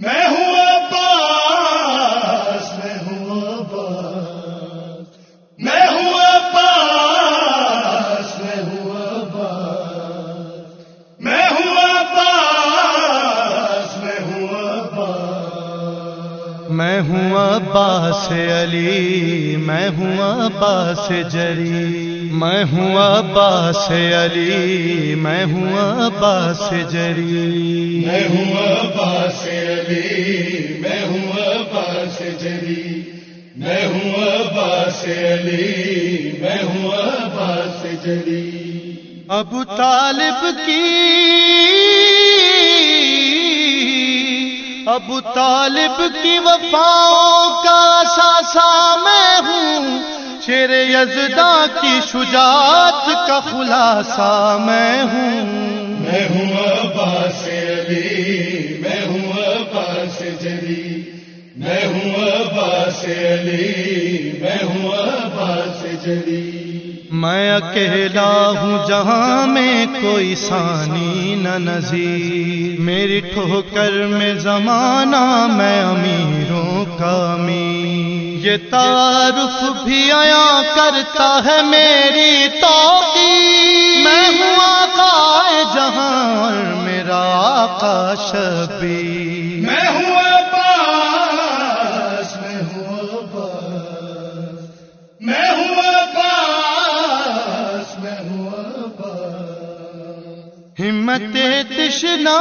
میں ہوں میں ہوں عباس علی میں ہوں عباس جری۔ میں ہوں عباس علی میں ہوں عباس جری۔ میں ہوں عباس علی میں ہوں عباس جری۔ میں ہوں عباس علی میں ہوں عباس جری۔ ابو طالب کی ابو طالب کی وفاؤں کا ساسا میں ہوں، شیر یزدا کی شجاعت کا خلاصہ میں ہوں۔ میں ہوں عباس علی، میں ہوں عباس جری میں ہوں عباس علی، میں ہوں عباس جری میں اکیلا ہوں جہاں میں کوئی ثانی نہ نظیر میری ٹھوکر میں زمانہ میں امیروں کا امیر۔ یہ تعارف بھی آیا کرتا ہے میری توقی میں ہوں آقا جہاں اور میرا آقا شبیر۔ ہمت تشنا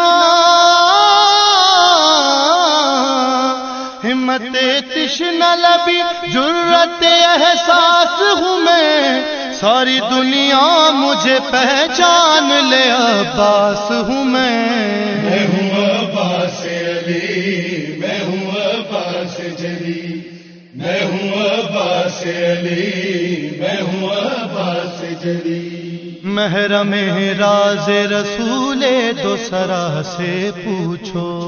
ہمت تشنا لبی جرت احساس ہوں میں۔ ساری دنیا مجھے پہچان لے عباس ہوں میں۔ میں ہوں عباس علی میں ہوں عباس جری میں ہوں عباس علی میں ہوں عباس جری محرم راز رسول دو سرا سے پوچھو۔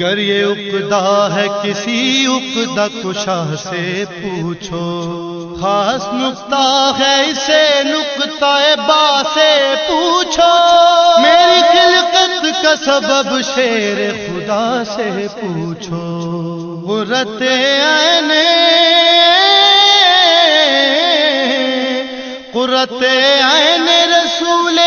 گر یہ اقدا ہے کسی اقدا کشا سے پوچھو۔ خاص نقطہ ہے اسے نقطہ با سے پوچھو۔ میری خلقت کا سبب شیر خدا سے پوچھو۔ غرت عین۔ قرت عین رسول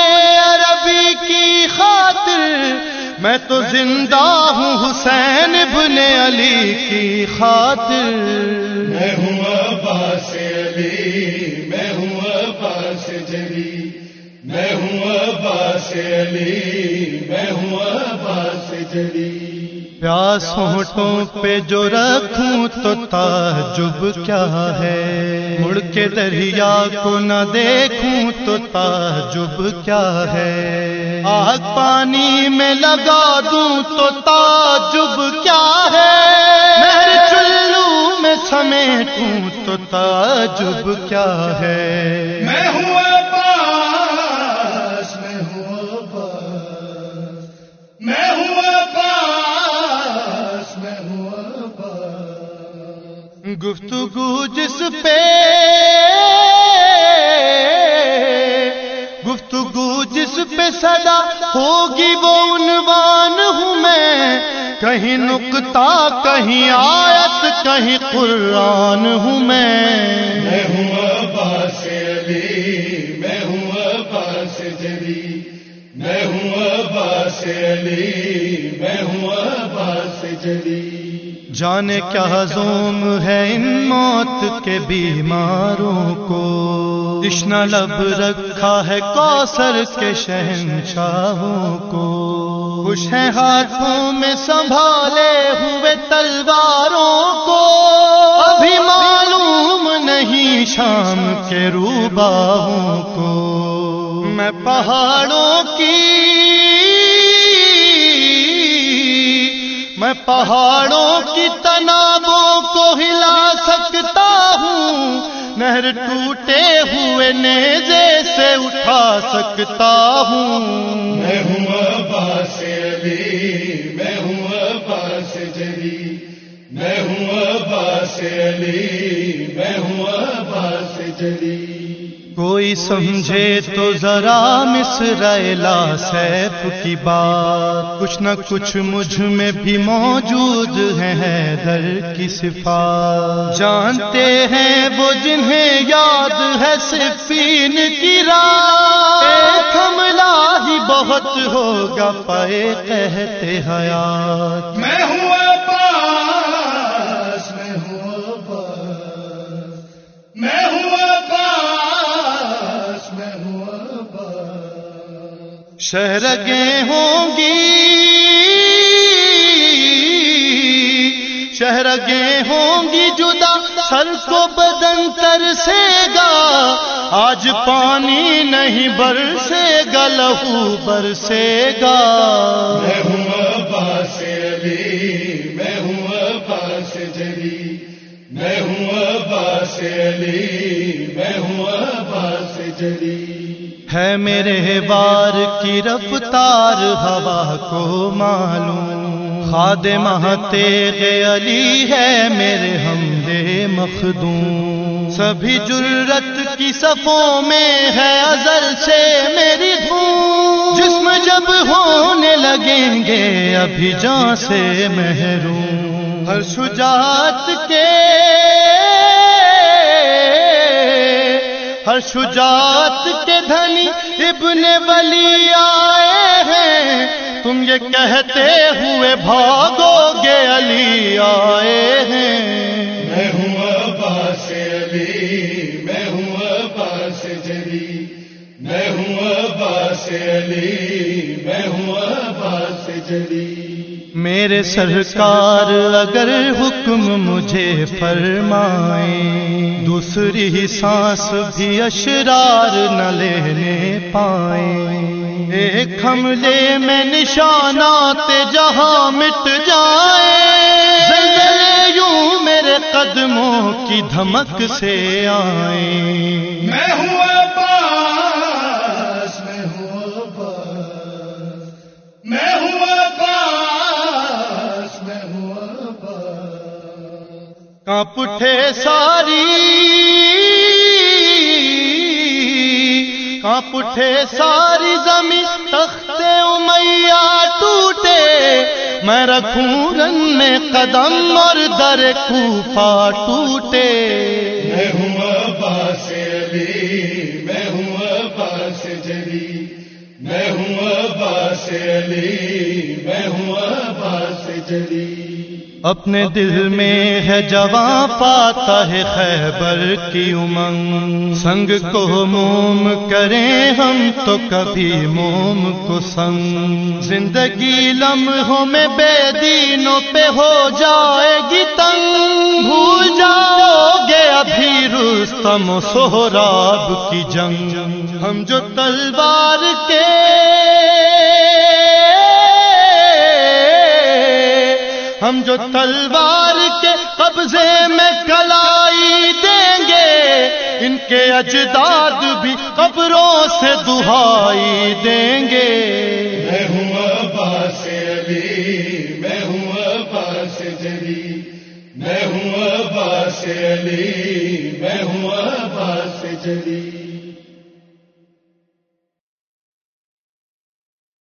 عربی کی خاطر میں تو زندہ ہوں حسین ابن علی کی خاطر۔ میں ہوں عباس علی، میں ہوں عباس جری میں ہوں عباس علی، میں ہوں عباس جری پیاس ہونٹوں پہ جو رکھوں تو تعجب کیا ہے؟ مڑ کے دریا کو نہ دیکھوں تو تعجب کیا ہے؟ آگ پانی میں لگا دوں تو تعجب کیا ہے؟ نہر چلو میں سمیٹوں تو تعجب کیا ہے؟ میں گفتگو جس پہ گفتگو جس پہ صدا ہوگی وہ عنوان ہوں میں۔ کہیں نقطہ، کہیں آیت، کہیں قرآن ہوں میں۔ میں ہوں عباس علی، میں ہوں عباس جری میں ہوں عباس علی، میں ہوں عباس جری جانے کیا زوم ہے ان موت کے بیماروں کو۔ اشنا لب رکھا ہے کوثر کے شہنشاہوں کو۔ خوش ہیں ہاتھوں میں سنبھالے ہوئے تلواروں کو۔ ابھی معلوم نہیں شام کے روباہوں کو۔ میں پہاڑوں کی میں پہاڑوں کی تنابوں کو ہلا سکتا ہوں، نہر ٹوٹے ہوئے نیزے سے اٹھا سکتا ہوں۔ میں ہوں عباس علی میں ہوں عباس جری میں ہوں عباس علی، میں ہوں عباس جری کوئی سمجھے تو ذرا مسرلا سیف کی بات۔ کچھ نہ کچھ مجھ میں بھی موجود ہے حیدر کی صفات۔ جانتے ہیں وہ جنہیں یاد ہے صفین کی رات۔ حملہ ہی بہت ہوگا پائے کہتے حیات۔ میں ہوں شہرگیں ہوں گی۔ شہرگیں ہوں گی جدا سر کو بدن ترسے گا۔ آج پانی نہیں برسے گا، لہو برسے گا۔ میں ہوں عباس علی میں ہوں عباس جلی میں ہوں عباس علی، میں ہوں عباس جلی ہے میرے بار کی رفتار ہوا کو معلوم۔ خاد تیغ علی ہے میرے ہمدے مخدوم۔ سبھی جرت کی صفوں میں ہے ازل سے میری دھوم۔ جسم جب ہونے لگیں گے ابھی جان سے محروم۔ ہر شجاعت کے ہر شجاعت کے دھنی ابن ولی آئے ہیں۔ تم یہ کہتے ہوئے بھاگو گے علی آئے ہیں۔ میں ہوں عباس علی، میں ہوں عباس جلی۔ میں ہوں عباس علی، میں ہوں عباس جلی۔ میرے سرکار اگر حکم مجھے فرمائیں دوسری ہی سانس بھی اشرار نہ لینے پائیں ایک حملے میں نشانات جہاں مٹ جائیں یوں میرے قدموں کی دھمک سے آئیں میں ہوں کانپ اٹھے ساری کانپ اٹھے ساری زمین تخت امیہ ٹوٹے۔ میں رکھوں رن میں قدم اور در کوفہ ٹوٹے۔ میں ہوں عباس علی، میں ہوں عباس جلی میں ہوں عباس علی، میں ہوں عباس جلی اپنے دل میں ہے جوان پاتا ہے خیبر کی امنگ۔ سنگ کو موم کریں ہم تو کبھی موم کو سنگ۔ زندگی لمحوں میں بے دینوں پہ ہو جائے گی تنگ۔ بھول جاؤ گے ابھی رستم سہراب کی جنگ۔ ہم جو تلوار کے ہم جو تلوار کے قبضے میں کلائی دیں گے، ان کے اجداد بھی قبروں سے دہائی دیں گے۔ میں ہوں عباس علی، میں ہوں عباس جلی۔ میں ہوں عباس علی، میں ہوں عباس جلی۔